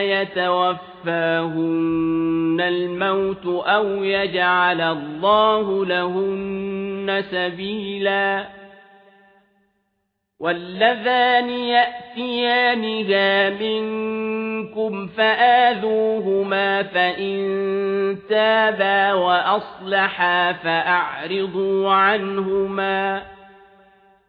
يتوفاهن الموت أو يجعل الله لهن سبيلا واللذان يأتيانها منكم فآذوهما فإن تابا وأصلحا فأعرضوا عنهما